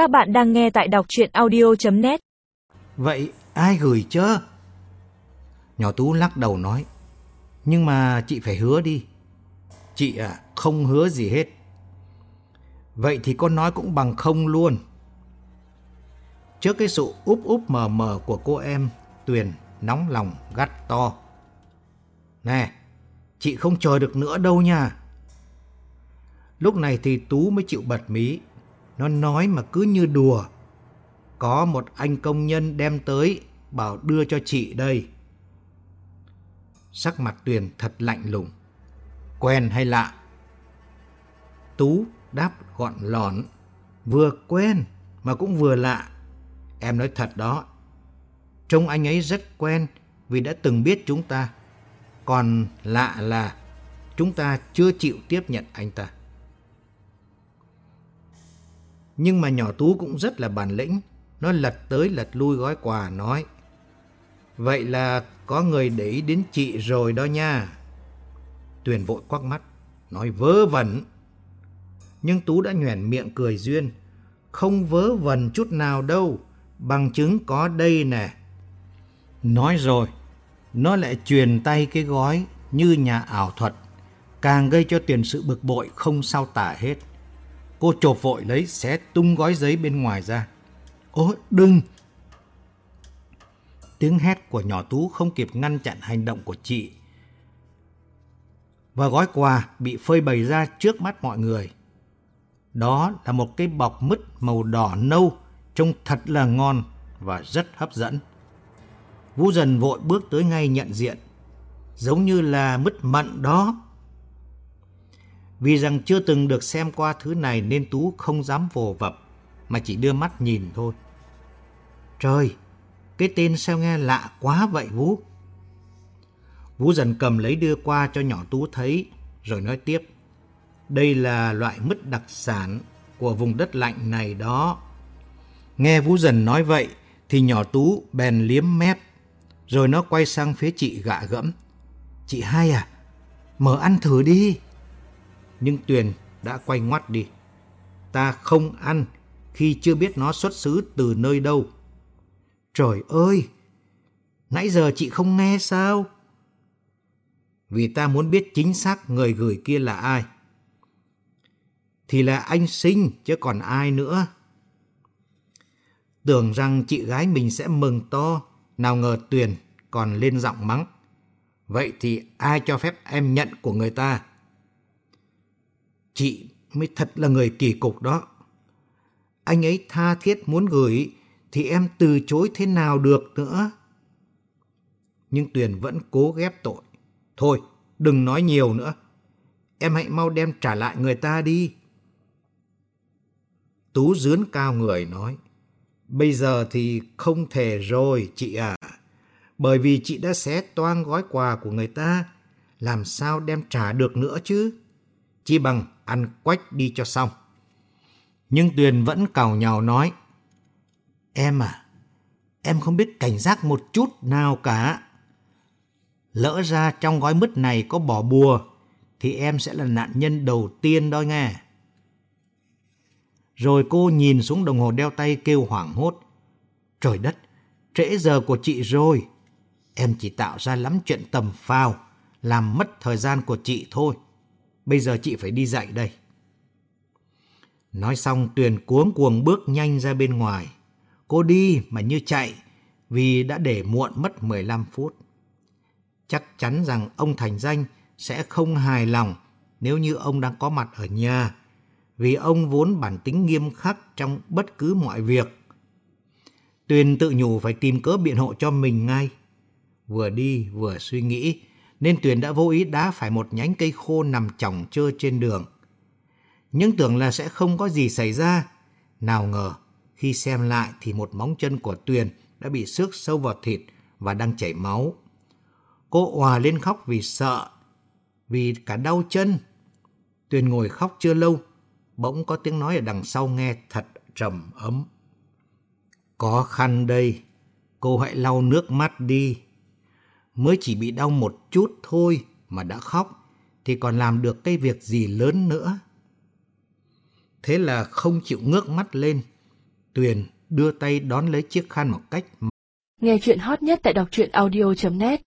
Các bạn đang nghe tại đọc chuyện audio.net Vậy ai gửi chứ? Nhỏ Tú lắc đầu nói. Nhưng mà chị phải hứa đi. Chị à, không hứa gì hết. Vậy thì con nói cũng bằng không luôn. Trước cái sự úp úp mờ mờ của cô em, Tuyền nóng lòng gắt to. Nè, chị không chờ được nữa đâu nha. Lúc này thì Tú mới chịu bật mí. Nó nói mà cứ như đùa. Có một anh công nhân đem tới, bảo đưa cho chị đây. Sắc mặt Tuyền thật lạnh lùng. Quen hay lạ? Tú đáp gọn lỏn. Vừa quen mà cũng vừa lạ. Em nói thật đó. Trông anh ấy rất quen vì đã từng biết chúng ta. Còn lạ là chúng ta chưa chịu tiếp nhận anh ta. Nhưng mà nhỏ Tú cũng rất là bản lĩnh. Nó lật tới lật lui gói quà nói. Vậy là có người để ý đến chị rồi đó nha. Tuyền vội quắc mắt, nói vớ vẩn. Nhưng Tú đã nhoẻn miệng cười duyên. Không vớ vẩn chút nào đâu, bằng chứng có đây nè. Nói rồi, nó lại truyền tay cái gói như nhà ảo thuật, càng gây cho tiền sự bực bội không sao tả hết. Cô chộp vội lấy xé tung gói giấy bên ngoài ra. Ôi, đừng! Tiếng hét của nhỏ Tú không kịp ngăn chặn hành động của chị. Và gói quà bị phơi bày ra trước mắt mọi người. Đó là một cái bọc mứt màu đỏ nâu, trông thật là ngon và rất hấp dẫn. Vũ dần vội bước tới ngay nhận diện, giống như là mứt mận đó. Vì rằng chưa từng được xem qua thứ này nên Tú không dám vồ vập, mà chỉ đưa mắt nhìn thôi. Trời, cái tên sao nghe lạ quá vậy Vũ? Vũ dần cầm lấy đưa qua cho nhỏ Tú thấy, rồi nói tiếp. Đây là loại mứt đặc sản của vùng đất lạnh này đó. Nghe Vũ dần nói vậy, thì nhỏ Tú bèn liếm mép, rồi nó quay sang phía chị gạ gẫm. Chị hai à, mở ăn thử đi nhưng Tuyền đã quay ngoắt đi. Ta không ăn khi chưa biết nó xuất xứ từ nơi đâu. Trời ơi! Nãy giờ chị không nghe sao? Vì ta muốn biết chính xác người gửi kia là ai. Thì là anh Sinh chứ còn ai nữa. Tưởng rằng chị gái mình sẽ mừng to, nào ngờ Tuyền còn lên giọng mắng. Vậy thì ai cho phép em nhận của người ta? Chị mới thật là người kỳ cục đó. Anh ấy tha thiết muốn gửi thì em từ chối thế nào được nữa. Nhưng Tuyền vẫn cố ghép tội. Thôi, đừng nói nhiều nữa. Em hãy mau đem trả lại người ta đi. Tú dướn cao người nói. Bây giờ thì không thể rồi chị à. Bởi vì chị đã xé toang gói quà của người ta. Làm sao đem trả được nữa chứ? chi bằng ăn quách đi cho xong. Nhưng Tuyền vẫn cào nhào nói, Em à, em không biết cảnh giác một chút nào cả. Lỡ ra trong gói mứt này có bỏ bùa, thì em sẽ là nạn nhân đầu tiên đó nghe. Rồi cô nhìn xuống đồng hồ đeo tay kêu hoảng hốt. Trời đất, trễ giờ của chị rồi. Em chỉ tạo ra lắm chuyện tầm phào, làm mất thời gian của chị thôi. Bây giờ chị phải đi dạy đây. Nói xong, Tuyền cuống cuồng bước nhanh ra bên ngoài. Cô đi mà như chạy, vì đã để muộn mất 15 phút. Chắc chắn rằng ông Thành Danh sẽ không hài lòng nếu như ông đang có mặt ở nhà, vì ông vốn bản tính nghiêm khắc trong bất cứ mọi việc. Tuyền tự nhủ phải tìm cớ biện hộ cho mình ngay. Vừa đi vừa suy nghĩ nên Tuyền đã vô ý đá phải một nhánh cây khô nằm chỏng trơ trên đường. Nhưng tưởng là sẽ không có gì xảy ra. Nào ngờ, khi xem lại thì một móng chân của Tuyền đã bị xước sâu vào thịt và đang chảy máu. Cô òa lên khóc vì sợ, vì cả đau chân. Tuyền ngồi khóc chưa lâu, bỗng có tiếng nói ở đằng sau nghe thật trầm ấm. Có khăn đây, cô hãy lau nước mắt đi mới chỉ bị đau một chút thôi mà đã khóc, thì còn làm được cái việc gì lớn nữa. Thế là không chịu ngước mắt lên, Tuyền đưa tay đón lấy chiếc khăn một cách Nghe chuyện hot nhất tại đọc truyện audio.net